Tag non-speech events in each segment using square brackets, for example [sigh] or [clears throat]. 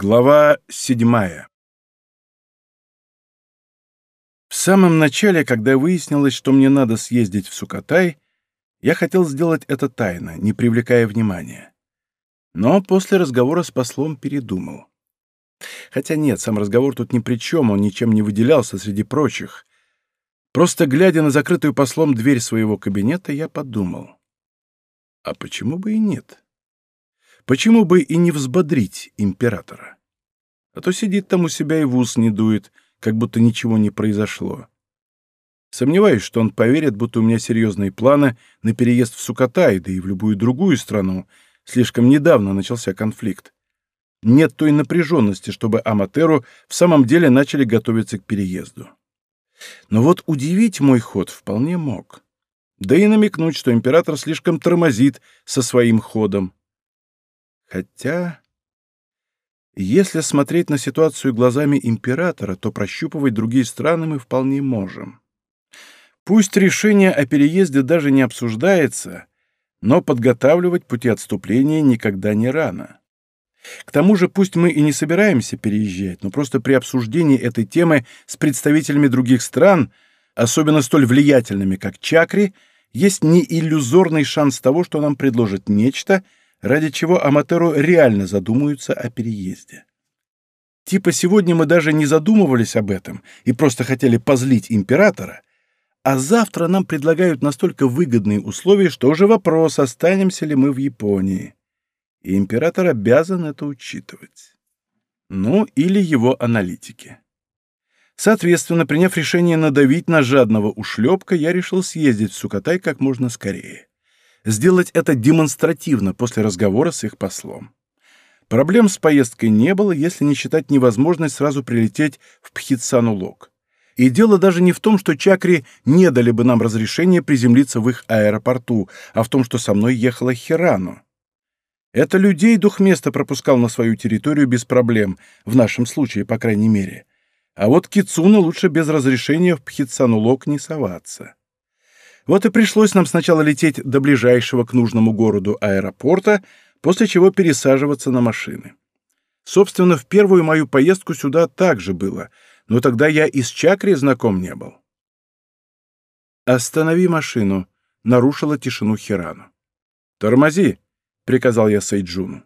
Глава седьмая В самом начале, когда выяснилось, что мне надо съездить в Сукатай, я хотел сделать это тайно, не привлекая внимания. Но после разговора с послом передумал. Хотя нет, сам разговор тут ни при чем, он ничем не выделялся среди прочих. Просто глядя на закрытую послом дверь своего кабинета, я подумал. А почему бы и нет? Почему бы и не взбодрить императора? А то сидит там у себя и в ус не дует, как будто ничего не произошло. Сомневаюсь, что он поверит, будто у меня серьезные планы на переезд в Сукатай, да и в любую другую страну. Слишком недавно начался конфликт. Нет той напряженности, чтобы Аматеру в самом деле начали готовиться к переезду. Но вот удивить мой ход вполне мог. Да и намекнуть, что император слишком тормозит со своим ходом. Хотя, если смотреть на ситуацию глазами императора, то прощупывать другие страны мы вполне можем. Пусть решение о переезде даже не обсуждается, но подготавливать пути отступления никогда не рано. К тому же, пусть мы и не собираемся переезжать, но просто при обсуждении этой темы с представителями других стран, особенно столь влиятельными, как Чакри, есть не иллюзорный шанс того, что нам предложат нечто — ради чего Аматеру реально задумаются о переезде. Типа сегодня мы даже не задумывались об этом и просто хотели позлить императора, а завтра нам предлагают настолько выгодные условия, что уже вопрос, останемся ли мы в Японии. И император обязан это учитывать. Ну, или его аналитики. Соответственно, приняв решение надавить на жадного ушлепка, я решил съездить в Сукатай как можно скорее сделать это демонстративно после разговора с их послом. Проблем с поездкой не было, если не считать невозможность сразу прилететь в Пхитсанулок. И дело даже не в том, что чакри не дали бы нам разрешения приземлиться в их аэропорту, а в том, что со мной ехала Хирану. Это людей дух места пропускал на свою территорию без проблем, в нашем случае, по крайней мере. А вот Кицуна лучше без разрешения в Пхитсанулок не соваться. Вот и пришлось нам сначала лететь до ближайшего к нужному городу аэропорта, после чего пересаживаться на машины. Собственно, в первую мою поездку сюда также было, но тогда я и с Чакри знаком не был. «Останови машину», — нарушила тишину Хирану. «Тормози», — приказал я Сайджуну.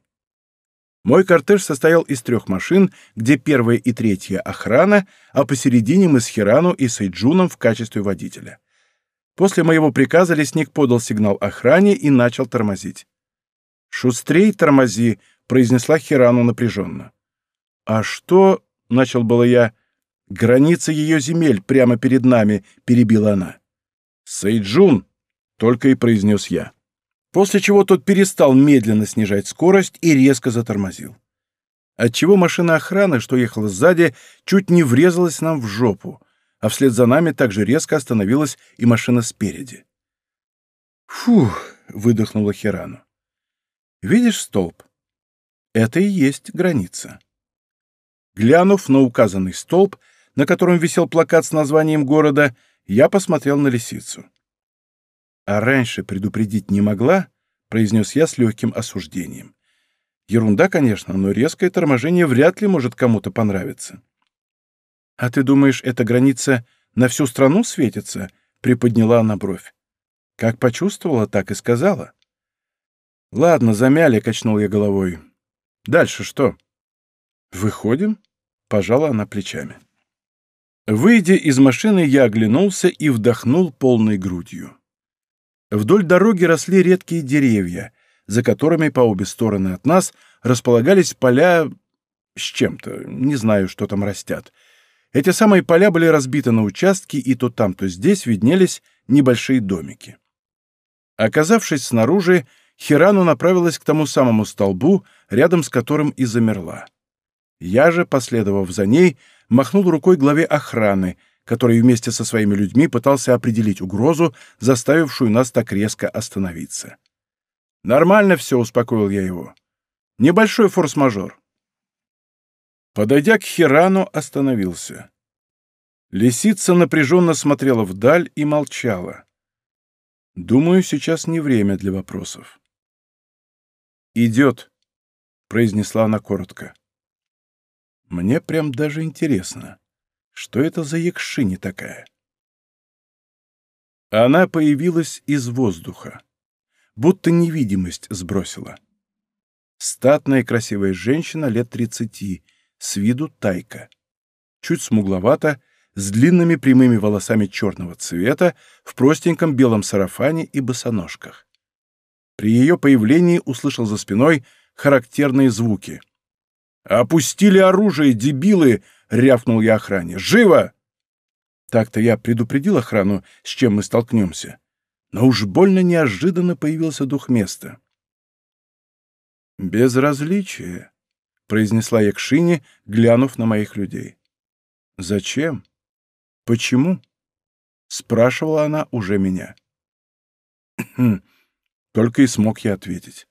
Мой кортеж состоял из трех машин, где первая и третья — охрана, а посередине мы с Хирану и Сайджуном в качестве водителя. После моего приказа лесник подал сигнал охране и начал тормозить. «Шустрей тормози», — произнесла Хирану напряженно. «А что?» — начал было я. «Граница ее земель прямо перед нами», — перебила она. «Сейджун», — только и произнес я. После чего тот перестал медленно снижать скорость и резко затормозил. Отчего машина охраны, что ехала сзади, чуть не врезалась нам в жопу а вслед за нами также резко остановилась и машина спереди. «Фух!» — выдохнула Хирану. «Видишь столб? Это и есть граница». Глянув на указанный столб, на котором висел плакат с названием города, я посмотрел на лисицу. «А раньше предупредить не могла?» — произнес я с легким осуждением. «Ерунда, конечно, но резкое торможение вряд ли может кому-то понравиться». «А ты думаешь, эта граница на всю страну светится?» — приподняла она бровь. «Как почувствовала, так и сказала». «Ладно, замяли», — качнул я головой. «Дальше что?» «Выходим?» — пожала она плечами. Выйдя из машины, я оглянулся и вдохнул полной грудью. Вдоль дороги росли редкие деревья, за которыми по обе стороны от нас располагались поля с чем-то, не знаю, что там растят, эти самые поля были разбиты на участки, и то там, то здесь виднелись небольшие домики. Оказавшись снаружи, Хирану направилась к тому самому столбу, рядом с которым и замерла. Я же, последовав за ней, махнул рукой главе охраны, который вместе со своими людьми пытался определить угрозу, заставившую нас так резко остановиться. «Нормально все», — успокоил я его. «Небольшой форс-мажор». Подойдя к Хирану, остановился. Лисица напряженно смотрела вдаль и молчала. Думаю, сейчас не время для вопросов. «Идет», — произнесла она коротко. Мне прям даже интересно, что это за якшини такая? Она появилась из воздуха, будто невидимость сбросила. Статная красивая женщина лет тридцати, с виду тайка. Чуть смугловато, с длинными прямыми волосами черного цвета, в простеньком белом сарафане и босоножках. При ее появлении услышал за спиной характерные звуки. «Опустили оружие, дебилы!» — рявкнул я охране. «Живо!» Так-то я предупредил охрану, с чем мы столкнемся. Но уж больно неожиданно появился дух места. «Безразличие», — произнесла Якшини, глянув на моих людей. «Зачем? Почему?» — спрашивала она уже меня. «Хм, только и смог я ответить.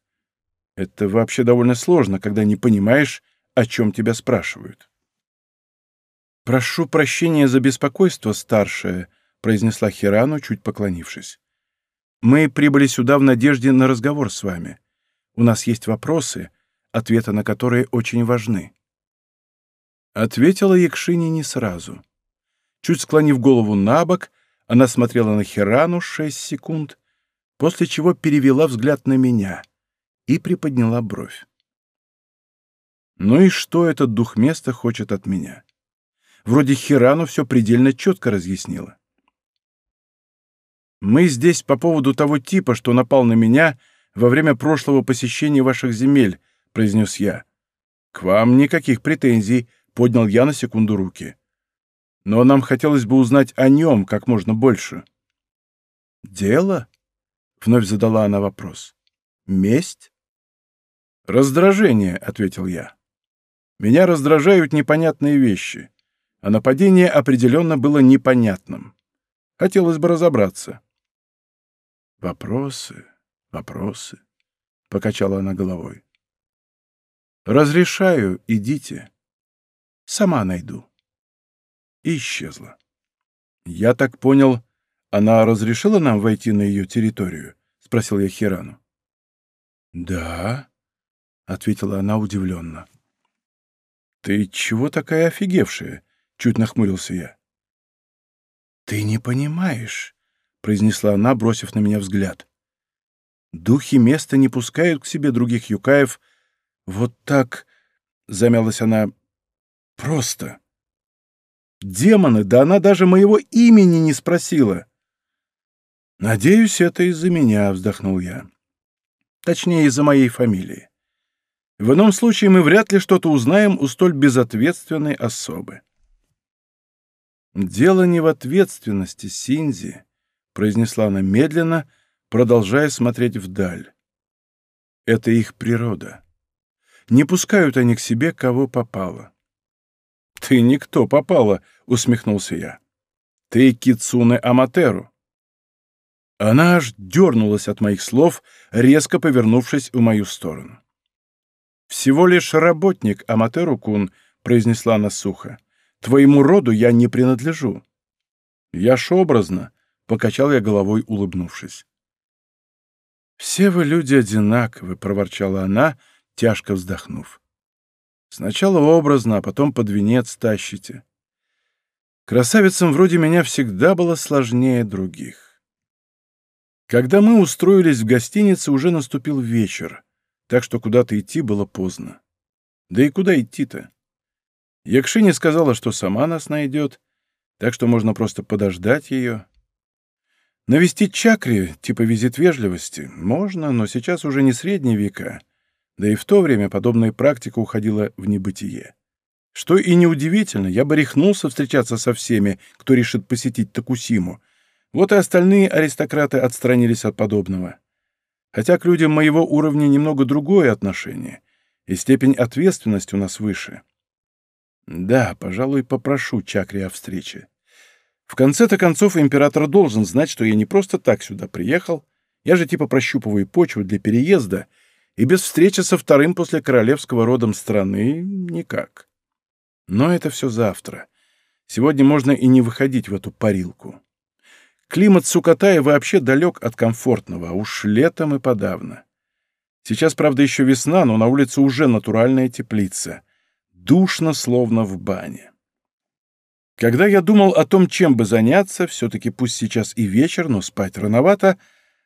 Это вообще довольно сложно, когда не понимаешь, о чем тебя спрашивают. «Прошу прощения за беспокойство, старшая», — произнесла Хирану, чуть поклонившись. «Мы прибыли сюда в надежде на разговор с вами. У нас есть вопросы, ответы на которые очень важны». Ответила Якшини не сразу. Чуть склонив голову на бок, она смотрела на Хирану шесть секунд, после чего перевела взгляд на меня и приподняла бровь. Ну и что этот дух места хочет от меня? Вроде Хирану все предельно четко разъяснила. Мы здесь по поводу того типа, что напал на меня во время прошлого посещения ваших земель, произнес я. К вам никаких претензий, поднял я на секунду руки. Но нам хотелось бы узнать о нем как можно больше. Дело? — вновь задала она вопрос. «Месть?» «Раздражение», — ответил я. «Меня раздражают непонятные вещи, а нападение определенно было непонятным. Хотелось бы разобраться». «Вопросы, вопросы», — покачала она головой. «Разрешаю, идите. Сама найду». И исчезла. Я так понял, «Она разрешила нам войти на ее территорию?» — спросил я Хирану. «Да», — ответила она удивленно. «Ты чего такая офигевшая?» — чуть нахмурился я. «Ты не понимаешь», — произнесла она, бросив на меня взгляд. «Духи места не пускают к себе других юкаев вот так...» — замялась она. «Просто...» «Демоны, да она даже моего имени не спросила!» «Надеюсь, это из-за меня», — вздохнул я. «Точнее, из-за моей фамилии. В ином случае мы вряд ли что-то узнаем у столь безответственной особы». «Дело не в ответственности, Синзи», — произнесла она медленно, продолжая смотреть вдаль. «Это их природа. Не пускают они к себе, кого попало». «Ты никто попала», — усмехнулся я. «Ты Кицуне Аматеру. Она аж дернулась от моих слов, резко повернувшись в мою сторону. «Всего лишь работник, Аматеру-кун», — произнесла она сухо. «Твоему роду я не принадлежу». «Я ж образно», — покачал я головой, улыбнувшись. «Все вы люди одинаковы», — проворчала она, тяжко вздохнув. «Сначала образно, а потом под венец тащите. Красавицам вроде меня всегда было сложнее других». Когда мы устроились в гостинице, уже наступил вечер, так что куда-то идти было поздно. Да и куда идти-то? Якшиня сказала, что сама нас найдет, так что можно просто подождать ее. Навестить чакри, типа визит вежливости, можно, но сейчас уже не средние века, да и в то время подобная практика уходила в небытие. Что и неудивительно, я бы рехнулся встречаться со всеми, кто решит посетить Такусиму, вот и остальные аристократы отстранились от подобного. Хотя к людям моего уровня немного другое отношение, и степень ответственности у нас выше. Да, пожалуй, попрошу Чакри о встрече. В конце-то концов император должен знать, что я не просто так сюда приехал, я же типа прощупываю почву для переезда, и без встречи со вторым после королевского родом страны никак. Но это все завтра. Сегодня можно и не выходить в эту парилку. Климат Сукатая вообще далек от комфортного, а уж летом и подавно. Сейчас, правда, еще весна, но на улице уже натуральная теплица. Душно, словно в бане. Когда я думал о том, чем бы заняться, все-таки пусть сейчас и вечер, но спать рановато,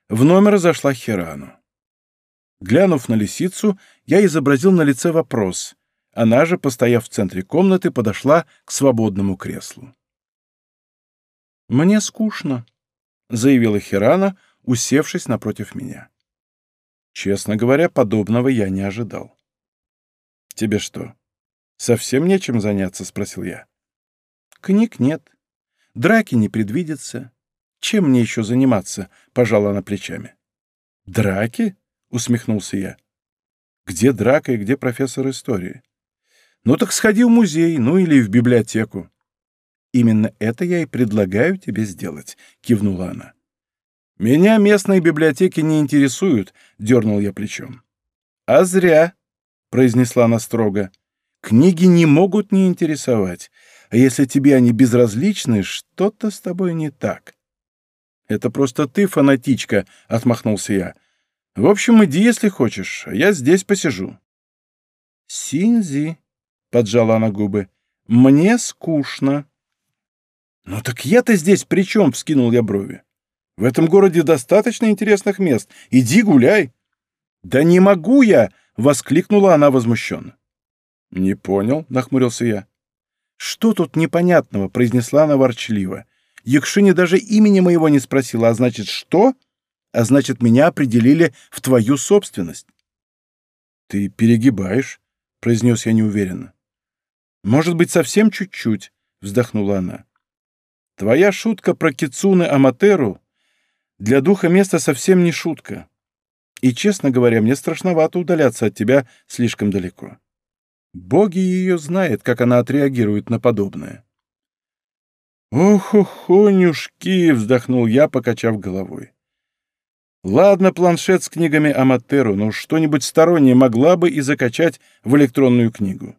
в номер зашла Хирану. Глянув на лисицу, я изобразил на лице вопрос. Она же, постояв в центре комнаты, подошла к свободному креслу. «Мне скучно», — заявила Хирана, усевшись напротив меня. Честно говоря, подобного я не ожидал. «Тебе что, совсем нечем заняться?» — спросил я. «Книг нет. Драки не предвидится. Чем мне еще заниматься?» — пожала она плечами. «Драки?» — усмехнулся я. «Где драка и где профессор истории?» «Ну так сходи в музей, ну или в библиотеку». «Именно это я и предлагаю тебе сделать», — кивнула она. «Меня местные библиотеки не интересуют», — дернул я плечом. «А зря», — произнесла она строго. «Книги не могут не интересовать, а если тебе они безразличны, что-то с тобой не так». «Это просто ты, фанатичка», — отмахнулся я. «В общем, иди, если хочешь, а я здесь посижу». «Синзи», — поджала она губы, — «мне скучно». «Ну так я-то здесь при чем?» — вскинул я брови. «В этом городе достаточно интересных мест. Иди гуляй». «Да не могу я!» — воскликнула она возмущенно. «Не понял», — нахмурился я. «Что тут непонятного?» — произнесла она ворчливо. «Якшиня даже имени моего не спросила, а значит, что? А значит, меня определили в твою собственность». «Ты перегибаешь», — произнес я неуверенно. «Может быть, совсем чуть-чуть», — вздохнула она. Твоя шутка про Кицуны Аматеру для духа места совсем не шутка. И, честно говоря, мне страшновато удаляться от тебя слишком далеко. Боги ее знают, как она отреагирует на подобное. «Ох, охонюшки!» — вздохнул я, покачав головой. «Ладно, планшет с книгами Аматеру, но что-нибудь стороннее могла бы и закачать в электронную книгу».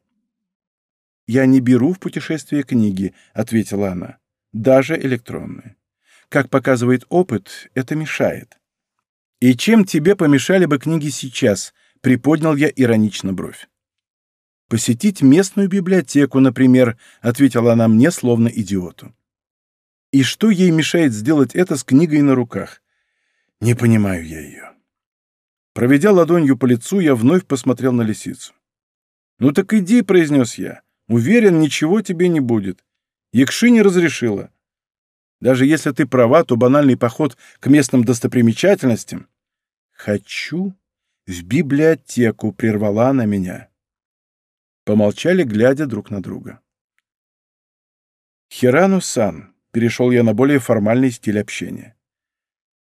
«Я не беру в путешествие книги», — ответила она даже электронные. Как показывает опыт, это мешает. «И чем тебе помешали бы книги сейчас?» — приподнял я иронично бровь. «Посетить местную библиотеку, например», — ответила она мне, словно идиоту. «И что ей мешает сделать это с книгой на руках? Не понимаю я ее». Проведя ладонью по лицу, я вновь посмотрел на лисицу. «Ну так иди», — произнес я. «Уверен, ничего тебе не будет. Якши не разрешила. Даже если ты права, то банальный поход к местным достопримечательностям... Хочу в библиотеку, прервала она меня. Помолчали, глядя друг на друга. Хирану-сан, перешел я на более формальный стиль общения.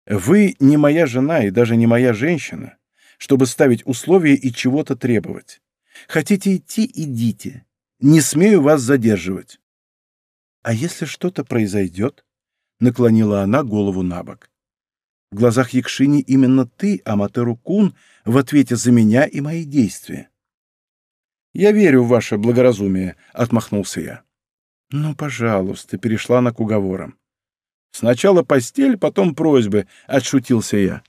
Вы не моя жена и даже не моя женщина, чтобы ставить условия и чего-то требовать. Хотите идти — идите. Не смею вас задерживать. А если что-то произойдет? Наклонила она голову на бок. В глазах Якшини именно ты, Аматеру Кун, в ответе за меня и мои действия. «Я верю в ваше благоразумие», — отмахнулся я. «Ну, пожалуйста», — перешла она к уговорам. «Сначала постель, потом просьбы», — отшутился я.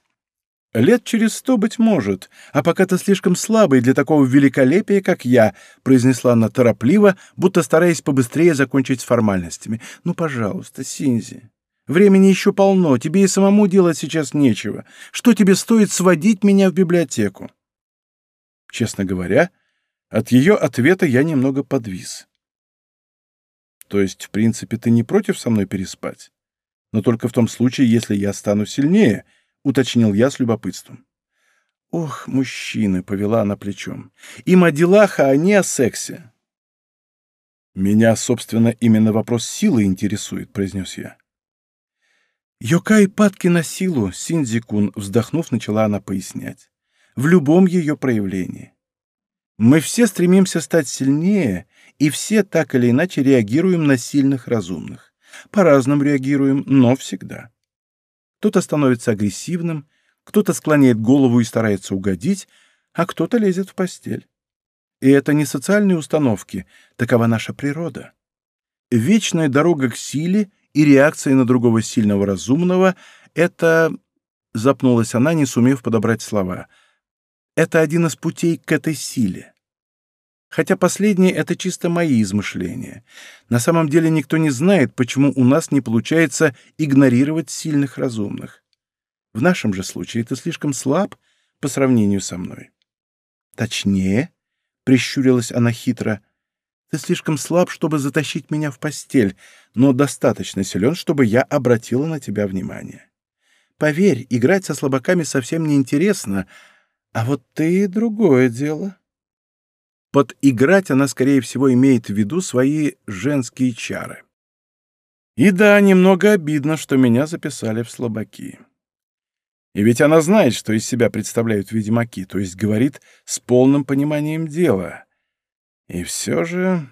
«Лет через сто, быть может, а пока ты слишком слабый для такого великолепия, как я», — произнесла она торопливо, будто стараясь побыстрее закончить с формальностями. «Ну, пожалуйста, Синзи, времени еще полно, тебе и самому делать сейчас нечего. Что тебе стоит сводить меня в библиотеку?» Честно говоря, от ее ответа я немного подвис. «То есть, в принципе, ты не против со мной переспать? Но только в том случае, если я стану сильнее», — уточнил я с любопытством. «Ох, мужчины!» — повела она плечом. «Им о делах, а они о сексе». «Меня, собственно, именно вопрос силы интересует», — произнес я. «Йокай падки на силу», — Синдзикун, вздохнув, начала она пояснять. «В любом ее проявлении. Мы все стремимся стать сильнее, и все так или иначе реагируем на сильных разумных. По-разному реагируем, но всегда кто-то становится агрессивным, кто-то склоняет голову и старается угодить, а кто-то лезет в постель. И это не социальные установки, такова наша природа. Вечная дорога к силе и реакция на другого сильного разумного — это... Запнулась она, не сумев подобрать слова. Это один из путей к этой силе. Хотя последнее — это чисто мои измышления. На самом деле никто не знает, почему у нас не получается игнорировать сильных разумных. В нашем же случае ты слишком слаб по сравнению со мной. Точнее, — прищурилась она хитро, — ты слишком слаб, чтобы затащить меня в постель, но достаточно силен, чтобы я обратила на тебя внимание. Поверь, играть со слабаками совсем неинтересно, а вот ты — другое дело. Под «играть» она, скорее всего, имеет в виду свои женские чары. И да, немного обидно, что меня записали в слабаки. И ведь она знает, что из себя представляют ведьмаки, то есть говорит с полным пониманием дела. И все же...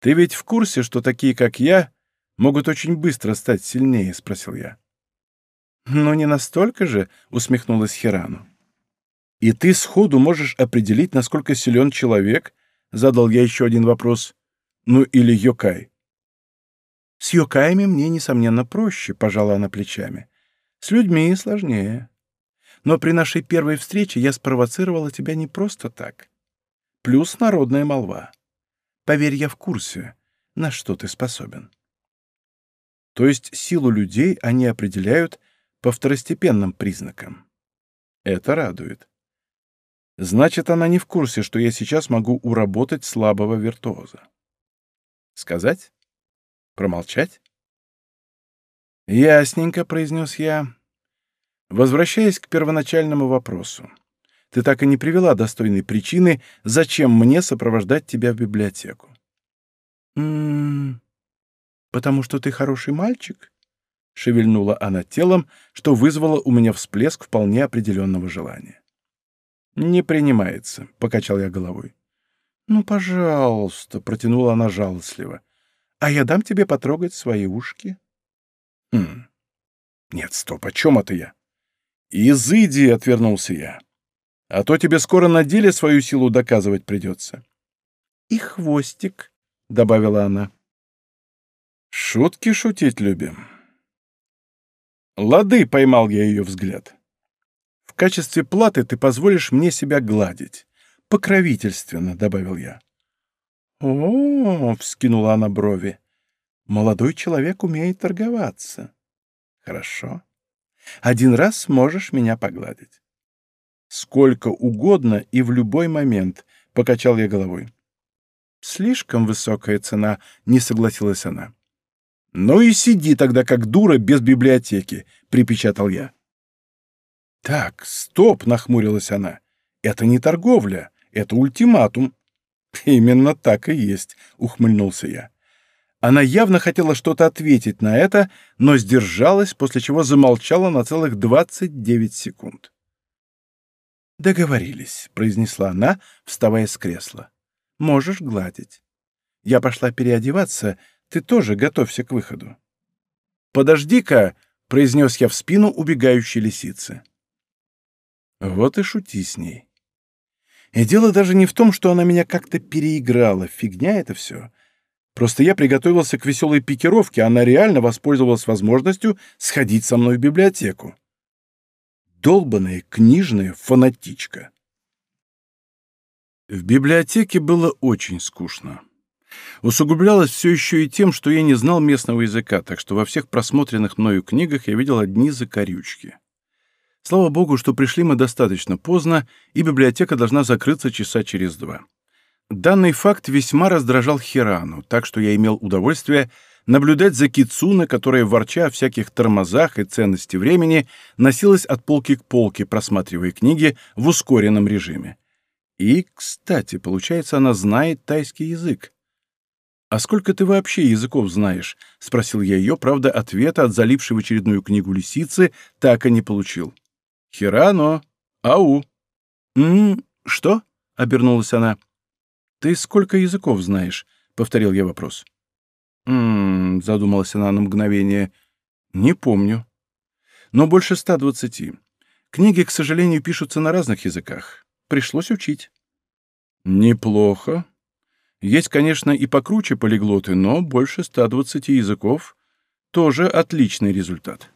«Ты ведь в курсе, что такие, как я, могут очень быстро стать сильнее?» — спросил я. «Ну, не настолько же», — усмехнулась Хирану. «И ты сходу можешь определить, насколько силен человек?» — задал я еще один вопрос. «Ну, или Йокай?» «С Йокаями мне, несомненно, проще», — пожала она плечами. С людьми сложнее. Но при нашей первой встрече я спровоцировала тебя не просто так. Плюс народная молва. Поверь, я в курсе, на что ты способен. То есть силу людей они определяют по второстепенным признакам. Это радует. Значит, она не в курсе, что я сейчас могу уработать слабого виртуоза. Сказать? Промолчать? «Ясненько», — произнес я. «Возвращаясь к первоначальному вопросу. Ты так и не привела достойной причины, зачем мне сопровождать тебя в библиотеку». «М-м, потому что ты хороший мальчик?» — шевельнула она телом, что вызвало у меня всплеск вполне определенного желания. «Не принимается», — покачал я головой. «Ну, пожалуйста», — протянула она жалостливо. «А я дам тебе потрогать свои ушки». Хм. Нет, стоп, о чем это я? Изыди, отвернулся я. А то тебе скоро на деле свою силу доказывать придется. И хвостик, добавила она. Шутки шутить любим. Лады, поймал я ее взгляд. Качестве платы ты позволишь мне себя гладить. Покровительственно, добавил я. О, вскинула она брови. Молодой человек умеет торговаться. Хорошо. Один раз можешь меня погладить. Сколько угодно и в любой момент, — покачал я головой. Слишком высокая цена, — не согласилась она. Ну и сиди тогда как дура без библиотеки, — припечатал я. Так, стоп, — нахмурилась она. Это не торговля, это ультиматум. Именно так и есть, — ухмыльнулся я. Она явно хотела что-то ответить на это, но сдержалась, после чего замолчала на целых 29 секунд. «Договорились», — произнесла она, вставая с кресла. «Можешь гладить. Я пошла переодеваться, ты тоже готовься к выходу». «Подожди-ка», — произнес я в спину убегающей лисицы. Вот и шути с ней. И дело даже не в том, что она меня как-то переиграла, фигня это все. Просто я приготовился к веселой пикировке, а она реально воспользовалась возможностью сходить со мной в библиотеку. Долбаная книжная фанатичка. В библиотеке было очень скучно. Усугублялось все еще и тем, что я не знал местного языка, так что во всех просмотренных мною книгах я видел одни закорючки. Слава богу, что пришли мы достаточно поздно, и библиотека должна закрыться часа через два. Данный факт весьма раздражал Хирану, так что я имел удовольствие наблюдать за Кицуна, которая, ворча о всяких тормозах и ценности времени, носилась от полки к полке, просматривая книги в ускоренном режиме. И, кстати, получается, она знает тайский язык. «А сколько ты вообще языков знаешь?» — спросил я ее, правда, ответа от залившей в очередную книгу лисицы так и не получил. «Хирано! Ау!» «М-м, что?» — обернулась она. «Ты сколько языков знаешь?» — повторил я вопрос. «М-м-м», задумалась она на мгновение. «Не помню. Но больше ста двадцати. Книги, к сожалению, пишутся на разных языках. Пришлось учить». «Неплохо. Есть, конечно, и покруче полиглоты, но больше ста двадцати языков — тоже отличный результат».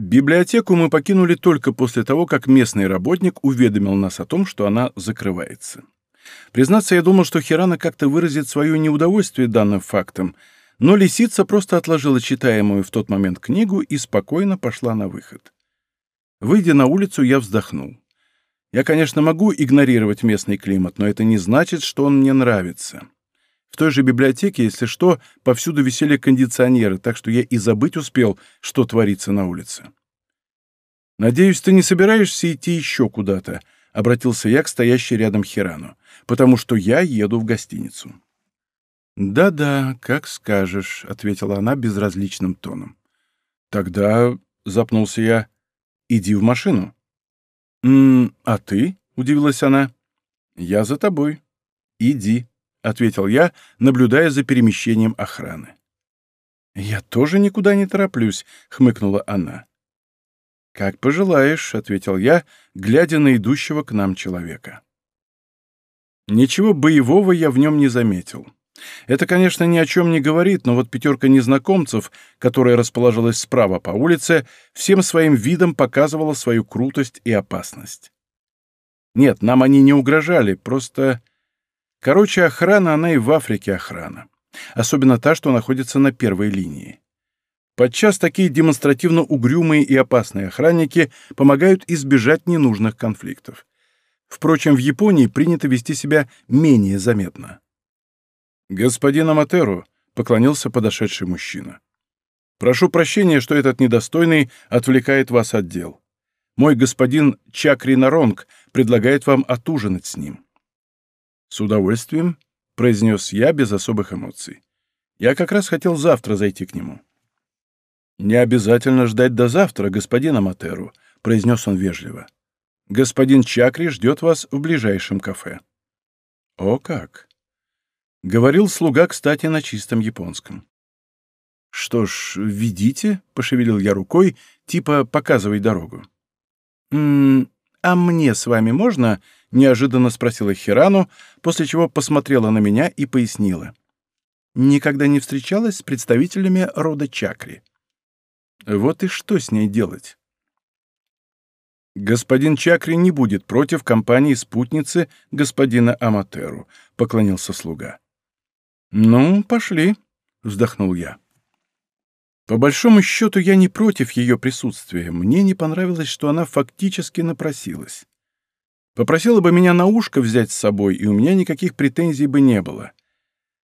Библиотеку мы покинули только после того, как местный работник уведомил нас о том, что она закрывается. Признаться, я думал, что Хирана как-то выразит свое неудовольствие данным фактом, но лисица просто отложила читаемую в тот момент книгу и спокойно пошла на выход. Выйдя на улицу, я вздохнул. Я, конечно, могу игнорировать местный климат, но это не значит, что он мне нравится. В той же библиотеке, если что, повсюду висели кондиционеры, так что я и забыть успел, что творится на улице. «Надеюсь, ты не собираешься идти еще куда-то», — обратился я к стоящей рядом Хирану, «потому что я еду в гостиницу». «Да-да, как скажешь», — ответила она безразличным тоном. «Тогда», — запнулся я, — «иди в машину». «М а ты?» — удивилась она. «Я за тобой. Иди». — ответил я, наблюдая за перемещением охраны. «Я тоже никуда не тороплюсь», — хмыкнула она. «Как пожелаешь», — ответил я, глядя на идущего к нам человека. Ничего боевого я в нем не заметил. Это, конечно, ни о чем не говорит, но вот пятерка незнакомцев, которая расположилась справа по улице, всем своим видом показывала свою крутость и опасность. Нет, нам они не угрожали, просто Короче, охрана, она и в Африке охрана. Особенно та, что находится на первой линии. Подчас такие демонстративно угрюмые и опасные охранники помогают избежать ненужных конфликтов. Впрочем, в Японии принято вести себя менее заметно. «Господин Аматеру», — поклонился подошедший мужчина. «Прошу прощения, что этот недостойный отвлекает вас от дел. Мой господин Чакри Наронг предлагает вам отужинать с ним». «С удовольствием», — произнес я без особых эмоций. «Я как раз хотел завтра зайти к нему». «Не обязательно ждать до завтра, господин Аматеру», — произнес он вежливо. «Господин Чакри ждет вас в ближайшем кафе». «О как!» — говорил слуга, кстати, на чистом японском. «Что ж, ведите», — пошевелил я рукой, типа «показывай дорогу». «М -м, «А мне с вами можно?» — неожиданно спросила Хирану, после чего посмотрела на меня и пояснила. «Никогда не встречалась с представителями рода Чакри». «Вот и что с ней делать?» «Господин Чакри не будет против компании спутницы господина Аматеру», — поклонился слуга. «Ну, пошли», — вздохнул я. По большому счету, я не против ее присутствия. Мне не понравилось, что она фактически напросилась. Попросила бы меня на ушко взять с собой, и у меня никаких претензий бы не было.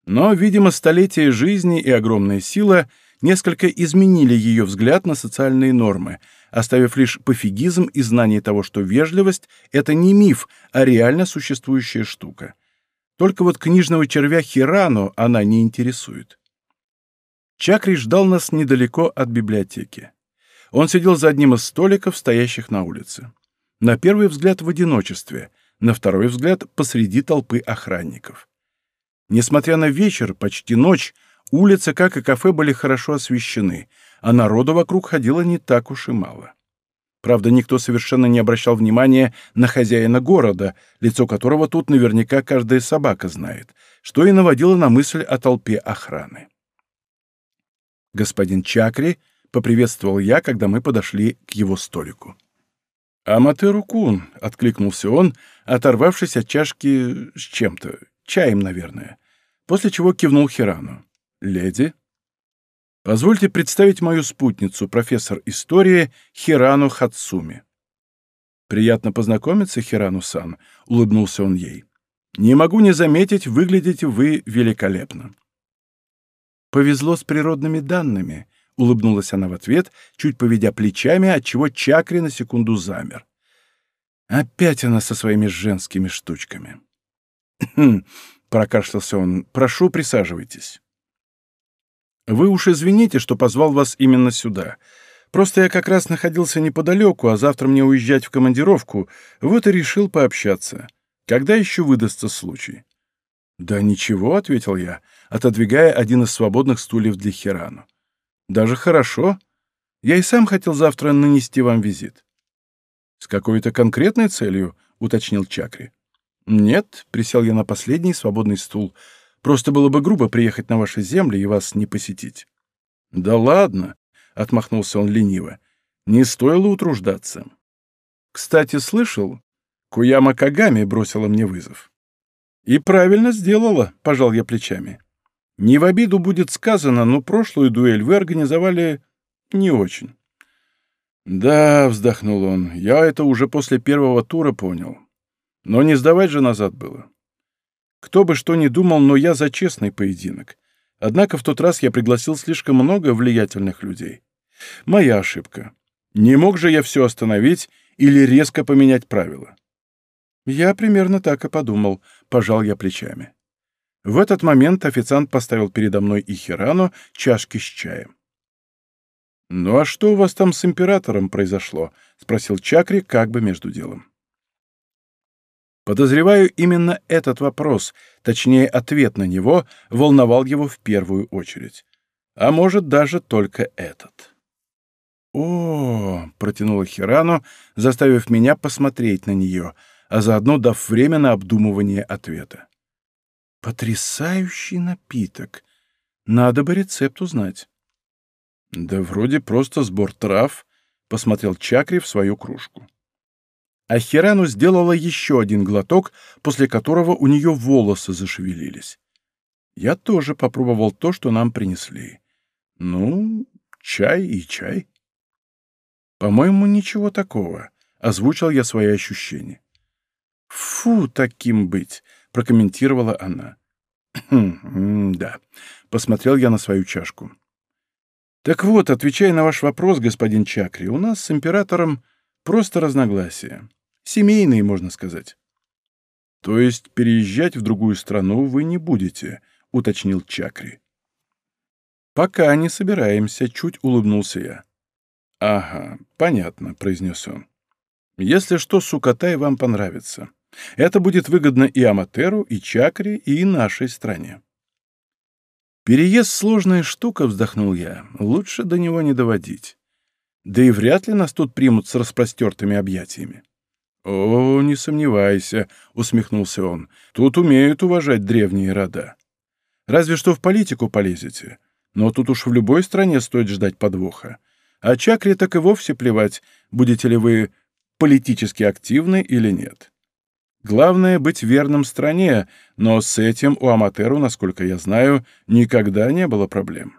Но, видимо, столетия жизни и огромная сила несколько изменили ее взгляд на социальные нормы, оставив лишь пофигизм и знание того, что вежливость — это не миф, а реально существующая штука. Только вот книжного червя Хирану она не интересует. Чакри ждал нас недалеко от библиотеки. Он сидел за одним из столиков, стоящих на улице. На первый взгляд в одиночестве, на второй взгляд посреди толпы охранников. Несмотря на вечер, почти ночь, улица, как и кафе, были хорошо освещены, а народу вокруг ходило не так уж и мало. Правда, никто совершенно не обращал внимания на хозяина города, лицо которого тут наверняка каждая собака знает, что и наводило на мысль о толпе охраны. Господин Чакри поприветствовал я, когда мы подошли к его столику. «Аматеру-кун», — откликнулся он, оторвавшись от чашки с чем-то, чаем, наверное, после чего кивнул Хирану. «Леди?» «Позвольте представить мою спутницу, профессор истории Хирану Хацуми». «Приятно познакомиться, Хирану-сан», — улыбнулся он ей. «Не могу не заметить, выглядите вы великолепно». «Повезло с природными данными», — улыбнулась она в ответ, чуть поведя плечами, отчего Чакри на секунду замер. Опять она со своими женскими штучками. «Хм», [clears throat] — прокашлялся он, — «прошу, присаживайтесь». «Вы уж извините, что позвал вас именно сюда. Просто я как раз находился неподалеку, а завтра мне уезжать в командировку, вот и решил пообщаться. Когда еще выдастся случай?» «Да ничего», — ответил я, отодвигая один из свободных стульев для Хирану. «Даже хорошо. Я и сам хотел завтра нанести вам визит». «С какой-то конкретной целью?» — уточнил Чакри. «Нет», — присел я на последний свободный стул. «Просто было бы грубо приехать на ваши земли и вас не посетить». «Да ладно», — отмахнулся он лениво. «Не стоило утруждаться». «Кстати, слышал? Куяма Кагами бросила мне вызов». «И правильно сделала», — пожал я плечами. «Не в обиду будет сказано, но прошлую дуэль вы организовали не очень». «Да», — вздохнул он, — «я это уже после первого тура понял. Но не сдавать же назад было. Кто бы что ни думал, но я за честный поединок. Однако в тот раз я пригласил слишком много влиятельных людей. Моя ошибка. Не мог же я все остановить или резко поменять правила. Я примерно так и подумал, пожал я плечами. В этот момент официант поставил передо мной и Хирану чашки с чаем. «Ну а что у вас там с императором произошло?» — спросил Чакри как бы между делом. Подозреваю, именно этот вопрос, точнее ответ на него, волновал его в первую очередь. А может, даже только этот. «О!» — протянула Хирану, заставив меня посмотреть на нее, а заодно дав время на обдумывание ответа. «Потрясающий напиток! Надо бы рецепт узнать». «Да вроде просто сбор трав», — посмотрел Чакри в свою кружку. А Хирану сделала еще один глоток, после которого у нее волосы зашевелились. Я тоже попробовал то, что нам принесли. Ну, чай и чай. По-моему, ничего такого. Озвучил я свои ощущения. «Фу, таким быть!» — прокомментировала она. [clears throat] «Хм, да», — посмотрел я на свою чашку. «Так вот, отвечая на ваш вопрос, господин Чакри, у нас с императором просто разногласия. Семейные, можно сказать. То есть переезжать в другую страну вы не будете, уточнил Чакри. Пока не собираемся, чуть улыбнулся я. Ага, понятно, произнес он. Если что, Сукатай вам понравится. Это будет выгодно и Аматеру, и Чакре, и нашей стране. Переезд — сложная штука, вздохнул я. Лучше до него не доводить. Да и вряд ли нас тут примут с распростертыми объятиями. «О, не сомневайся», — усмехнулся он, — «тут умеют уважать древние рода. Разве что в политику полезете. Но тут уж в любой стране стоит ждать подвоха. А чакре так и вовсе плевать, будете ли вы политически активны или нет. Главное — быть верным стране, но с этим у Аматеру, насколько я знаю, никогда не было проблем».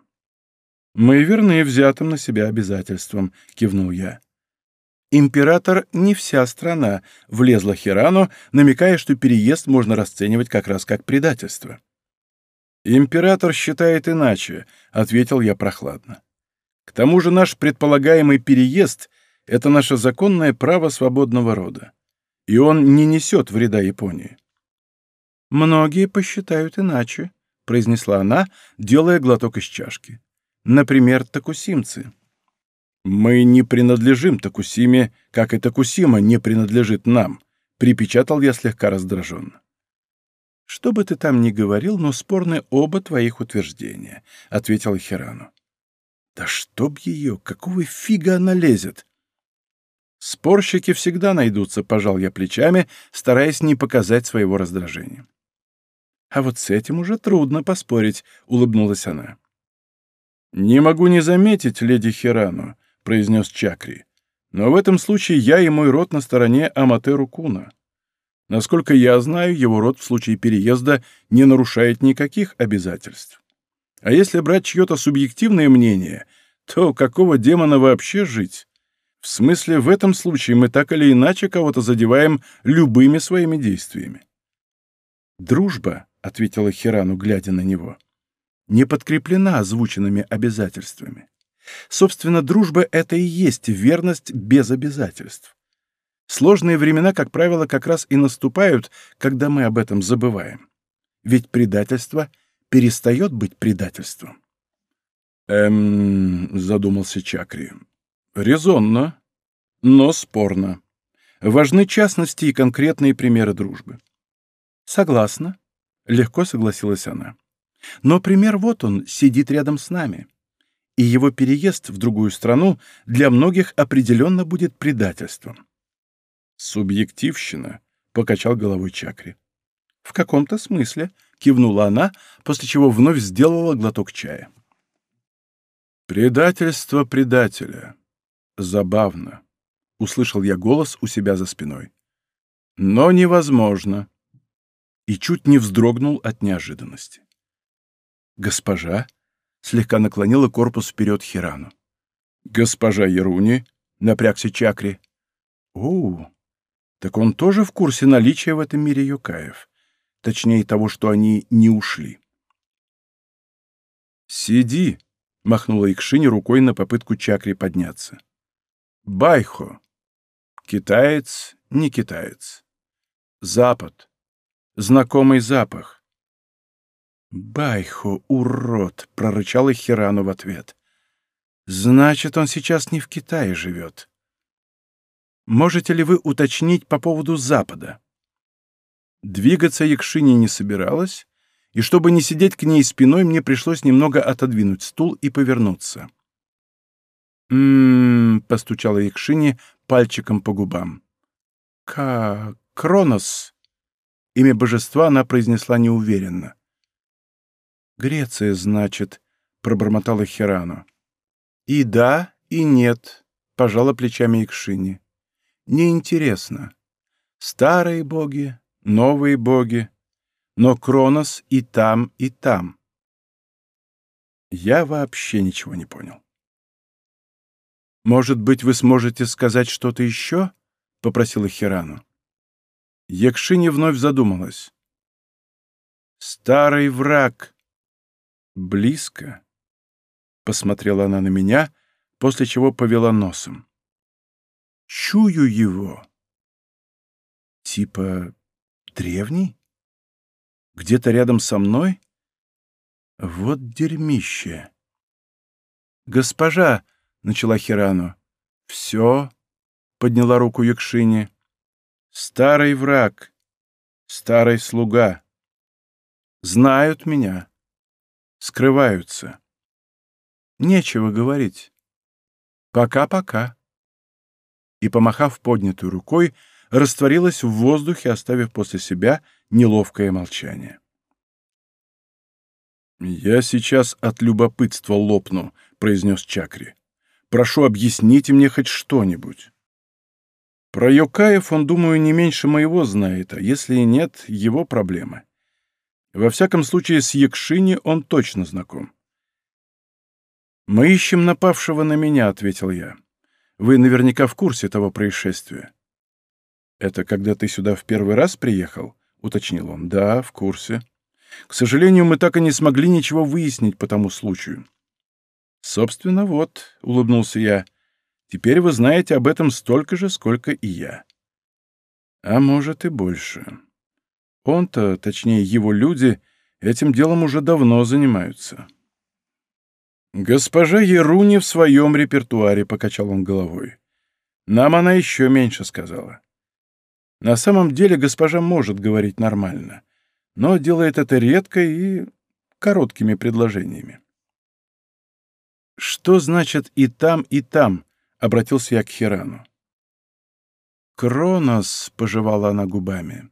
«Мы верны взятым на себя обязательствам», — кивнул я. «Император не вся страна», — влезла Хирану, намекая, что переезд можно расценивать как раз как предательство. «Император считает иначе», — ответил я прохладно. «К тому же наш предполагаемый переезд — это наше законное право свободного рода, и он не несет вреда Японии». «Многие посчитают иначе», — произнесла она, делая глоток из чашки. «Например, такусимцы». «Мы не принадлежим Такусиме, как и Такусима не принадлежит нам», — припечатал я слегка раздраженно. «Что бы ты там ни говорил, но спорны оба твоих утверждения», — ответил Хирану. «Да чтоб ее! Какого фига она лезет?» «Спорщики всегда найдутся», — пожал я плечами, стараясь не показать своего раздражения. «А вот с этим уже трудно поспорить», — улыбнулась она. «Не могу не заметить, леди Хирану, — произнес Чакри. «Но в этом случае я и мой род на стороне Аматеру Куна. Насколько я знаю, его род в случае переезда не нарушает никаких обязательств. А если брать чье-то субъективное мнение, то какого демона вообще жить? В смысле, в этом случае мы так или иначе кого-то задеваем любыми своими действиями». «Дружба», — ответила Хирану, глядя на него, — «не подкреплена озвученными обязательствами. Собственно, дружба — это и есть верность без обязательств. Сложные времена, как правило, как раз и наступают, когда мы об этом забываем. Ведь предательство перестает быть предательством. «Эм...» — задумался Чакри. «Резонно, но спорно. Важны частности и конкретные примеры дружбы». «Согласна», — легко согласилась она. «Но пример вот он, сидит рядом с нами и его переезд в другую страну для многих определенно будет предательством. «Субъективщина», — покачал головой Чакри. «В каком-то смысле», — кивнула она, после чего вновь сделала глоток чая. «Предательство предателя. Забавно», — услышал я голос у себя за спиной. «Но невозможно. и чуть не вздрогнул от неожиданности. «Госпожа?» — слегка наклонила корпус вперед Хирану. «Госпожа Яруни?» — напрягся Чакри. «Оу, так он тоже в курсе наличия в этом мире юкаев. Точнее того, что они не ушли». «Сиди!» — махнула Икшини рукой на попытку Чакри подняться. «Байхо. Китаец, не китаец. Запад. Знакомый запах. «Байхо, урод!» — прорычал Хирану в ответ. «Значит, он сейчас не в Китае живет. Можете ли вы уточнить по поводу Запада?» Двигаться Якшини не собиралась, и чтобы не сидеть к ней спиной, мне пришлось немного отодвинуть стул и повернуться. «М-м-м», постучала Якшини пальчиком по губам. «Ка... Кронос!» Имя божества она произнесла неуверенно. «Греция, значит», — пробормотала Хирану. «И да, и нет», — пожала плечами Икшини. «Неинтересно. Старые боги, новые боги, но Кронос и там, и там». Я вообще ничего не понял. «Может быть, вы сможете сказать что-то еще?» — попросила Хирану. Якшини вновь задумалась. «Старый враг!» «Близко?» — посмотрела она на меня, после чего повела носом. «Чую его!» «Типа древний? Где-то рядом со мной? Вот дерьмище!» «Госпожа!» — начала Хирану. «Все!» — подняла руку Якшини. «Старый враг, старый слуга. Знают меня, скрываются. Нечего говорить. Пока-пока». И, помахав поднятую рукой, растворилась в воздухе, оставив после себя неловкое молчание. «Я сейчас от любопытства лопну», — произнес Чакри. Прошу, объясните мне хоть что-нибудь. Про Йокаев он, думаю, не меньше моего знает, а если и нет, его проблемы. Во всяком случае, с Якшини он точно знаком. «Мы ищем напавшего на меня», — ответил я. «Вы наверняка в курсе того происшествия». «Это когда ты сюда в первый раз приехал?» — уточнил он. «Да, в курсе. К сожалению, мы так и не смогли ничего выяснить по тому случаю. «Собственно, вот», — улыбнулся я, — «теперь вы знаете об этом столько же, сколько и я». «А может и больше. Он-то, точнее его люди, этим делом уже давно занимаются». «Госпожа Еруни в своем репертуаре», — покачал он головой. «Нам она еще меньше сказала. На самом деле госпожа может говорить нормально, но делает это редко и короткими предложениями. «Что значит и там, и там?» — обратился я к Хирану. «Кронос», — пожевала она губами.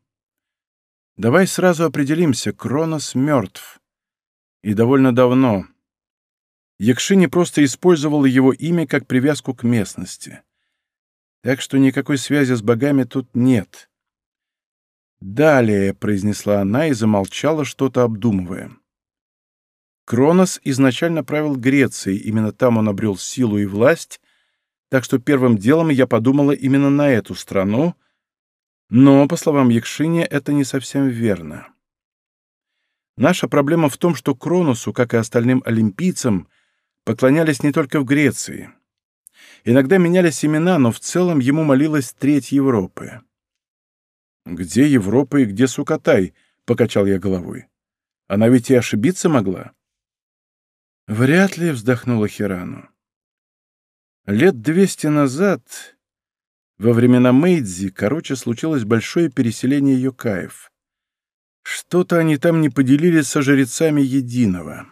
«Давай сразу определимся, Кронос мертв. И довольно давно. Якшини просто использовала его имя как привязку к местности. Так что никакой связи с богами тут нет». «Далее», — произнесла она и замолчала, что-то обдумывая. Кронос изначально правил Грецией, именно там он обрел силу и власть, так что первым делом я подумала именно на эту страну, но, по словам Якшини, это не совсем верно. Наша проблема в том, что Кроносу, как и остальным олимпийцам, поклонялись не только в Греции. Иногда менялись имена, но в целом ему молилась треть Европы. «Где Европа и где Сукатай?» — покачал я головой. «Она ведь и ошибиться могла». Вряд ли вздохнула Хирану. Лет двести назад, во времена Мэйдзи, короче, случилось большое переселение Йокаев. Что-то они там не поделили со жрецами единого.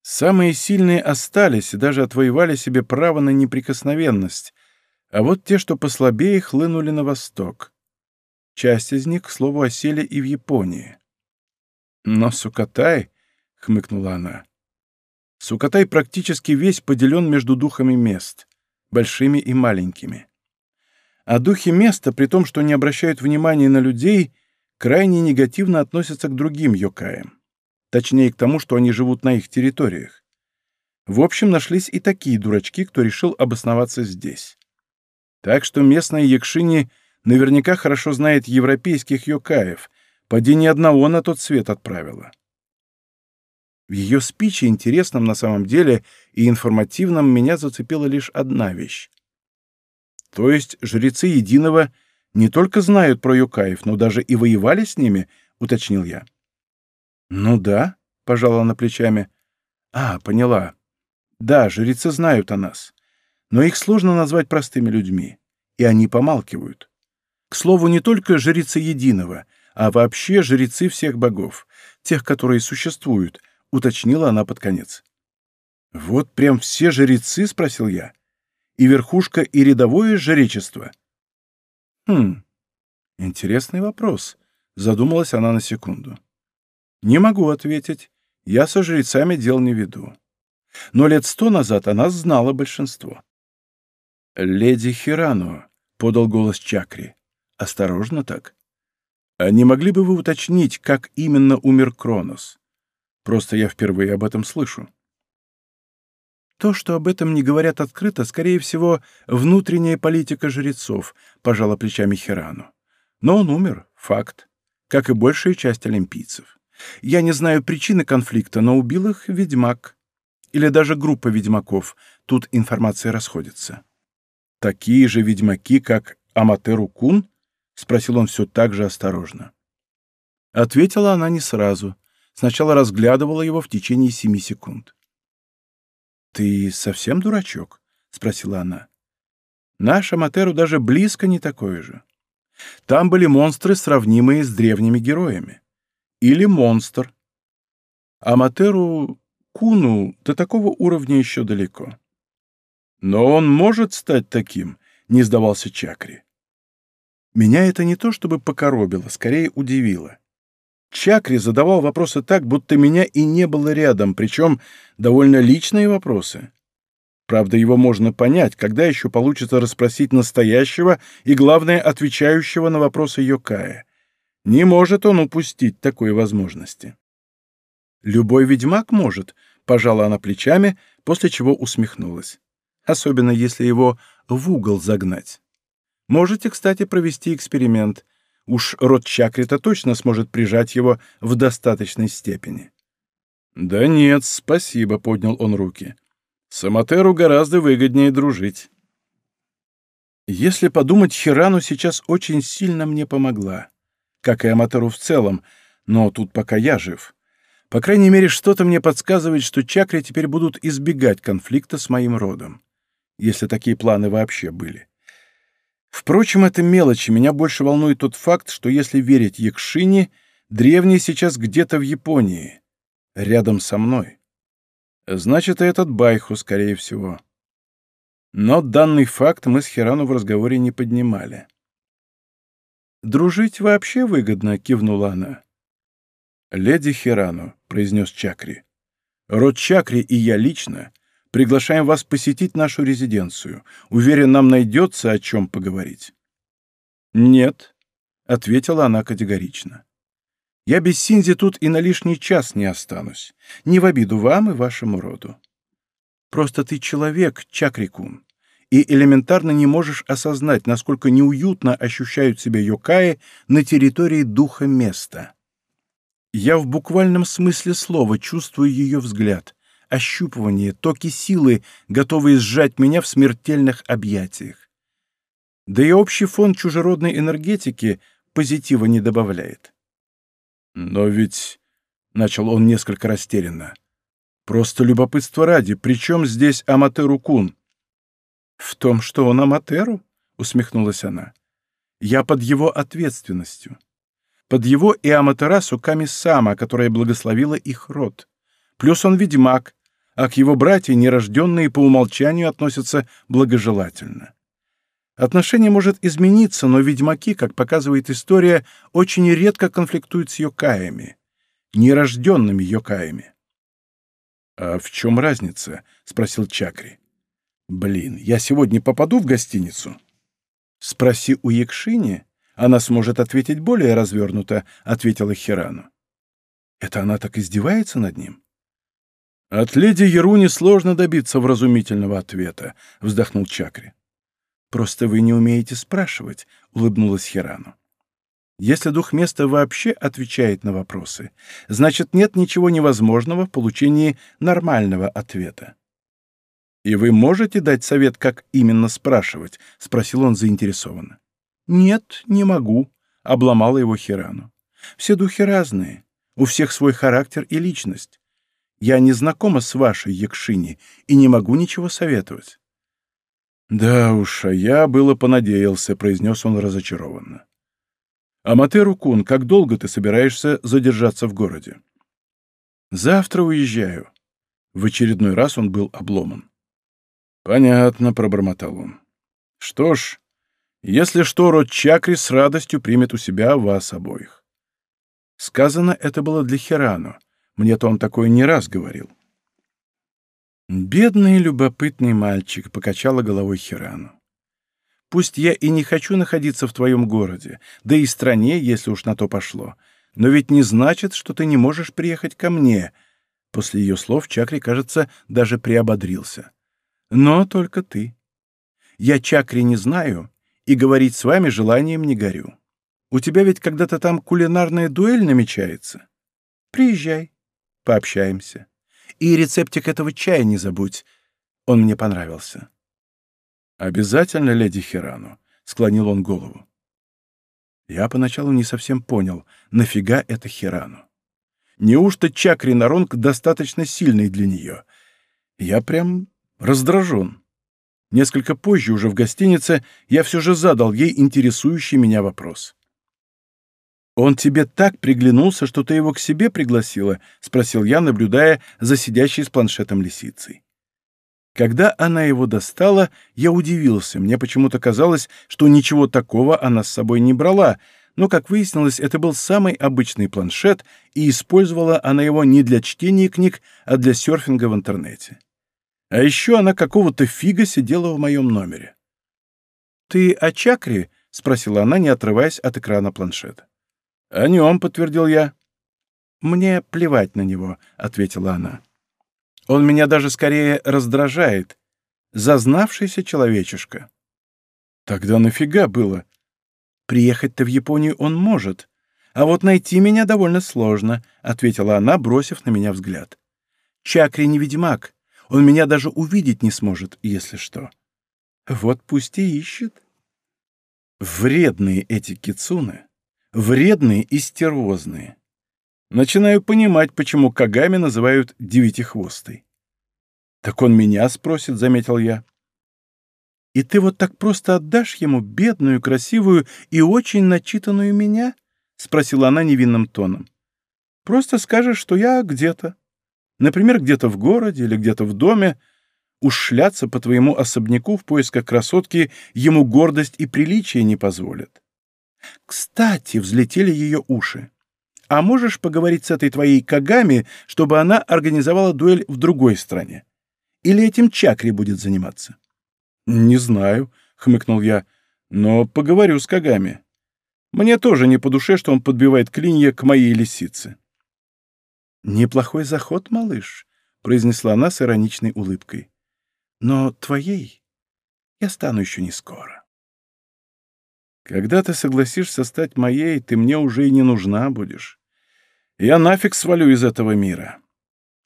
Самые сильные остались и даже отвоевали себе право на неприкосновенность, а вот те, что послабее, хлынули на восток. Часть из них, к слову, осели и в Японии. «Но Сукатай», — хмыкнула она, — Сукатай практически весь поделен между духами мест, большими и маленькими. А духи места, при том, что не обращают внимания на людей, крайне негативно относятся к другим йокаям. Точнее, к тому, что они живут на их территориях. В общем, нашлись и такие дурачки, кто решил обосноваться здесь. Так что местная Якшини наверняка хорошо знает европейских йокаев, поди ни одного на тот свет отправила. В ее спиче интересном на самом деле и информативном меня зацепила лишь одна вещь. То есть жрецы Единого не только знают про юкаев, но даже и воевали с ними, уточнил я. Ну да, пожала она плечами. А, поняла. Да, жрецы знают о нас. Но их сложно назвать простыми людьми, и они помалкивают. К слову, не только жрецы Единого, а вообще жрецы всех богов, тех, которые существуют, — уточнила она под конец. «Вот прям все жрецы?» — спросил я. «И верхушка, и рядовое жречество?» «Хм, интересный вопрос», — задумалась она на секунду. «Не могу ответить. Я со жрецами дел не веду. Но лет сто назад она знала большинство». «Леди Хирану», — подал голос Чакри. «Осторожно так. А не могли бы вы уточнить, как именно умер Кронос? Просто я впервые об этом слышу. То, что об этом не говорят открыто, скорее всего, внутренняя политика жрецов, пожала плечами Хирану. Но он умер, факт, как и большая часть олимпийцев. Я не знаю причины конфликта, но убил их ведьмак. Или даже группа ведьмаков. Тут информация расходится. Такие же ведьмаки, как Аматеру Кун? Спросил он все так же осторожно. Ответила она не сразу сначала разглядывала его в течение семи секунд. «Ты совсем дурачок?» — спросила она. «Наш Аматеру даже близко не такой же. Там были монстры, сравнимые с древними героями. Или монстр. Аматеру Куну до такого уровня еще далеко. Но он может стать таким, не сдавался Чакри. Меня это не то чтобы покоробило, скорее удивило. Чакри задавал вопросы так, будто меня и не было рядом, причем довольно личные вопросы. Правда, его можно понять, когда еще получится расспросить настоящего и, главное, отвечающего на вопросы Йокая. Не может он упустить такой возможности. «Любой ведьмак может», — пожала она плечами, после чего усмехнулась. «Особенно, если его в угол загнать. Можете, кстати, провести эксперимент — Уж род Чакрита точно сможет прижать его в достаточной степени. «Да нет, спасибо», — поднял он руки. «Самотеру гораздо выгоднее дружить». Если подумать, Хирану сейчас очень сильно мне помогла. Как и Аматеру в целом, но тут пока я жив. По крайней мере, что-то мне подсказывает, что чакры теперь будут избегать конфликта с моим родом. Если такие планы вообще были. Впрочем, это мелочи. Меня больше волнует тот факт, что если верить Якшине, древний сейчас где-то в Японии, рядом со мной. Значит, и этот Байху, скорее всего. Но данный факт мы с Хирану в разговоре не поднимали. «Дружить вообще выгодно», — кивнула она. «Леди Хирану», — произнес Чакри. «Род Чакри и я лично Приглашаем вас посетить нашу резиденцию. Уверен, нам найдется о чем поговорить». «Нет», — ответила она категорично. «Я без Синзи тут и на лишний час не останусь. Не в обиду вам и вашему роду. Просто ты человек, Чакрикун, и элементарно не можешь осознать, насколько неуютно ощущают себя йокаи на территории духа места. Я в буквальном смысле слова чувствую ее взгляд, ощупывание, токи силы, готовые сжать меня в смертельных объятиях. Да и общий фон чужеродной энергетики позитива не добавляет. «Но ведь...» — начал он несколько растерянно. «Просто любопытство ради. Причем здесь Аматеру-кун?» «В том, что он Аматеру?» — усмехнулась она. «Я под его ответственностью. Под его и Аматерасу Ками-сама, которая благословила их род. Плюс он ведьмак, а к его братьям нерожденные по умолчанию относятся благожелательно. Отношение может измениться, но ведьмаки, как показывает история, очень редко конфликтуют с йокаями, нерожденными йокаями. «А в чем разница?» — спросил Чакри. «Блин, я сегодня попаду в гостиницу?» «Спроси у Якшини. Она сможет ответить более развернуто, — ответила Хирану. Это она так издевается над ним? От леди Яруни сложно добиться вразумительного ответа, — вздохнул Чакри. Просто вы не умеете спрашивать, — улыбнулась Хирану. Если дух места вообще отвечает на вопросы, значит, нет ничего невозможного в получении нормального ответа. «И вы можете дать совет, как именно спрашивать?» — спросил он заинтересованно. «Нет, не могу», — обломала его Хирану. «Все духи разные, у всех свой характер и личность. Я не знакома с вашей Якшини и не могу ничего советовать». «Да уж, а я было понадеялся», — произнес он разочарованно. «Аматеру-кун, как долго ты собираешься задержаться в городе?» «Завтра уезжаю». В очередной раз он был обломан. «Понятно», — пробормотал он. «Что ж, если что, род Чакри с радостью примет у себя вас обоих». Сказано это было для Хирану. Мне-то он такое не раз говорил. «Бедный любопытный мальчик», — покачала головой Хирану. «Пусть я и не хочу находиться в твоем городе, да и стране, если уж на то пошло, но ведь не значит, что ты не можешь приехать ко мне». После ее слов Чакри, кажется, даже приободрился. «Но только ты. Я Чакри не знаю, и говорить с вами желанием не горю. У тебя ведь когда-то там кулинарная дуэль намечается. Приезжай, пообщаемся». И рецептик этого чая не забудь. Он мне понравился. «Обязательно, леди Хирану», — склонил он голову. Я поначалу не совсем понял, нафига это Хирану. Неужто Чакри Наронг достаточно сильный для нее? Я прям раздражен. Несколько позже, уже в гостинице, я все же задал ей интересующий меня вопрос. «Он тебе так приглянулся, что ты его к себе пригласила?» — спросил я, наблюдая за сидящей с планшетом лисицей. Когда она его достала, я удивился. Мне почему-то казалось, что ничего такого она с собой не брала, но, как выяснилось, это был самый обычный планшет, и использовала она его не для чтения книг, а для серфинга в интернете. А еще она какого-то фига сидела в моем номере. «Ты о чакре?» — спросила она, не отрываясь от экрана планшета. «О нем», — подтвердил я. «Мне плевать на него», — ответила она. «Он меня даже скорее раздражает. Зазнавшийся человечишка». «Тогда нафига было?» «Приехать-то в Японию он может, а вот найти меня довольно сложно», — ответила она, бросив на меня взгляд. «Чакри не ведьмак. Он меня даже увидеть не сможет, если что. Вот пусть и ищет». Вредные эти кицуны вредные и стервозные. Начинаю понимать, почему Кагами называют девятихвостой. «Так он меня спросит», — заметил я. «И ты вот так просто отдашь ему бедную, красивую и очень начитанную меня?» — спросила она невинным тоном. «Просто скажешь, что я где-то. Например, где-то в городе или где-то в доме. Уж шляться по твоему особняку в поисках красотки ему гордость и приличие не позволят. Кстати, взлетели ее уши. А можешь поговорить с этой твоей Кагами, чтобы она организовала дуэль в другой стране? Или этим Чакри будет заниматься? Не знаю, хмыкнул я, но поговорю с Кагами. Мне тоже не по душе, что он подбивает клинья к моей лисице. Неплохой заход, малыш, произнесла она с ироничной улыбкой. Но твоей я стану еще не скоро. Когда ты согласишься стать моей, ты мне уже и не нужна будешь. Я нафиг свалю из этого мира.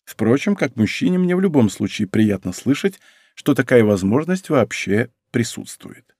Впрочем, как мужчине мне в любом случае приятно слышать, что такая возможность вообще присутствует.